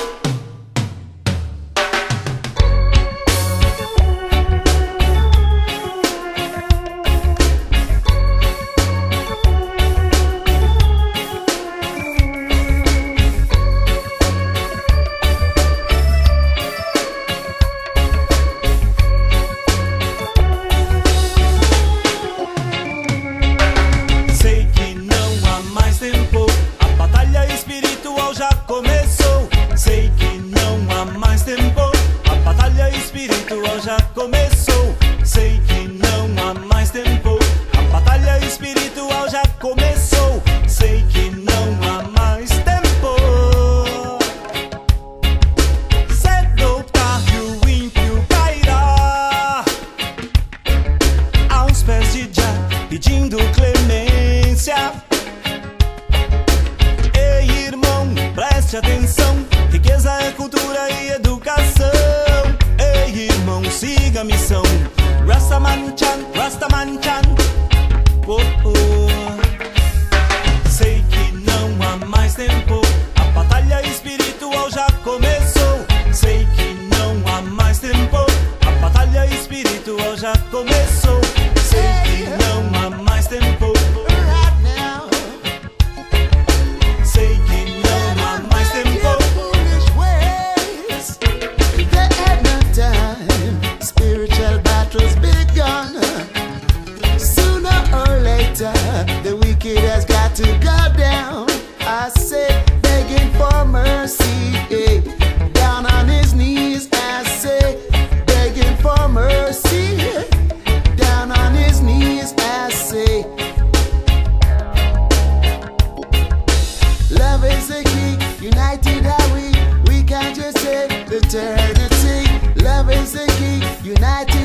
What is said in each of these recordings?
you faz tempo. A batalha espiritual já começou. Sei que não há mais tempo. A batalha espiritual já começou. Sei que não há mais tempo. Cedo ou tarde o ímpio cairá. Aos pés de Jah, pedindo clemência. Ei, irmão, preste atenção. Riqueza é cultura e educação siga a missão. Rasta Manchan, Rasta Manchan. Oh, oh. Sei que não há mais tempo, a batalha espiritual já começou. Sei que não há mais tempo, a batalha espiritual já começou. Sei que não há mais tempo. The wicked has got to go down. I say, eh. begging for mercy. Down on his knees, I say, begging for mercy. Down on his knees, I say. Love is the key, united are we. We can just say eternity. Love is the key, united.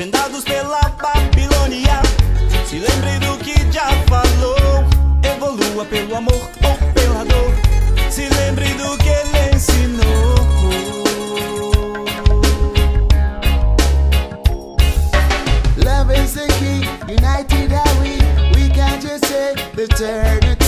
vendados pela Babilônia. Se lembre do que já falou, evolua pelo amor ou pela dor. Se lembre do que ele ensinou. Love is the key, united are we. We can't just say the eternity.